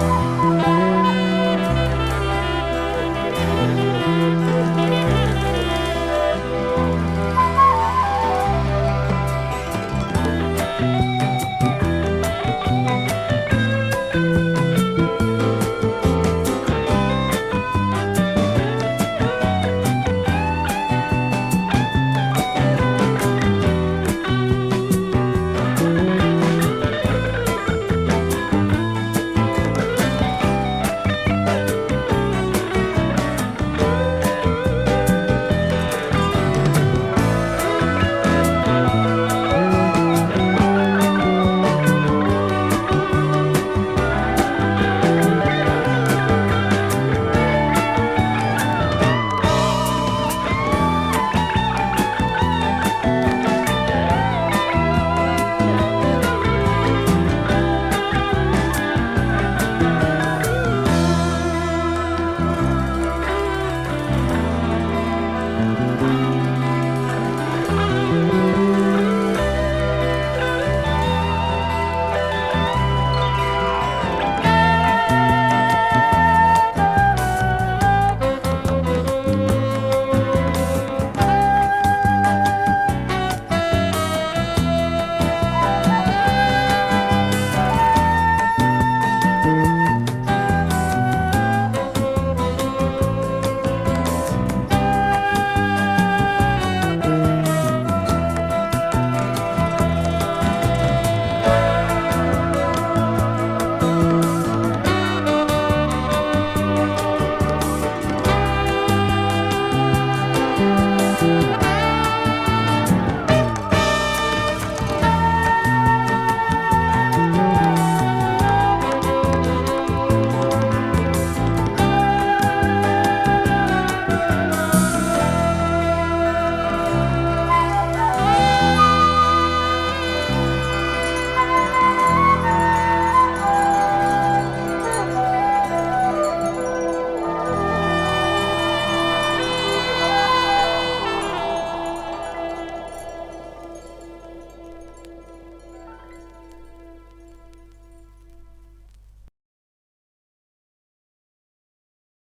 Música